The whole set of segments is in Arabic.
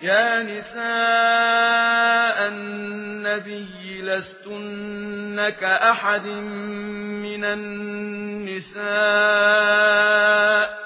يا نساء النبي لستنك أحد من النساء يا نساء النبي لستنك أحد من النساء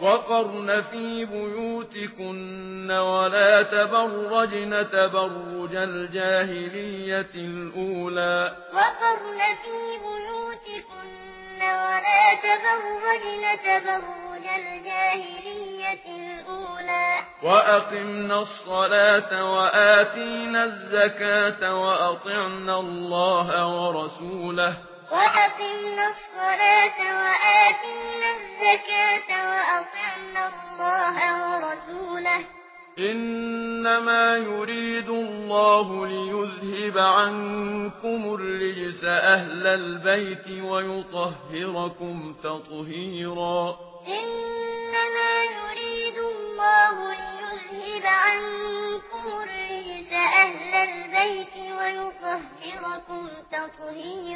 وقرن في بيوتكن ولا تبرجن تبرج الجاهلية الأولى. وقرن في بيوتكن ولا تبرجن تبرج الجاهلية الأولى. وأقمنا الصلاة وآتينا الزكاة وأطعنا الله ورسوله. وأقمنا الصلاة وآتينا الزكاة وأطعنا الله ورسوله. إنما يريد الله ليذهب عنكم الرجس أهل البيت ويطهركم تطهيرا. إنما يريد الله ليذهب عنكم الرجس أهل البيت ويطهركم تطهيرا.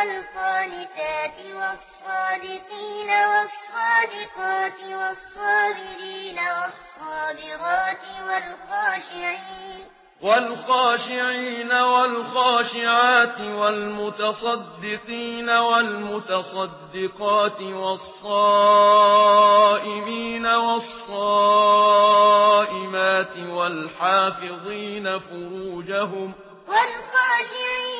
والقانتات والصادقين والصادقات والصابرين والصابرات والخاشعين والخاشعين والخاشعات والمتصدقين والمتصدقات والصائمين والصائمات والحافظين فروجهم والخاشعين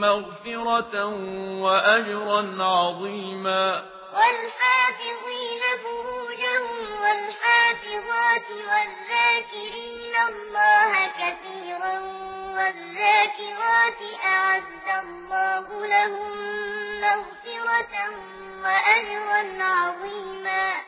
مغفرة وأجرا عظيما. والحافظين فروجهم والحافظات والذاكرين الله كثيرا والذاكرات أعد الله لهم مغفرة وأجرا عظيما.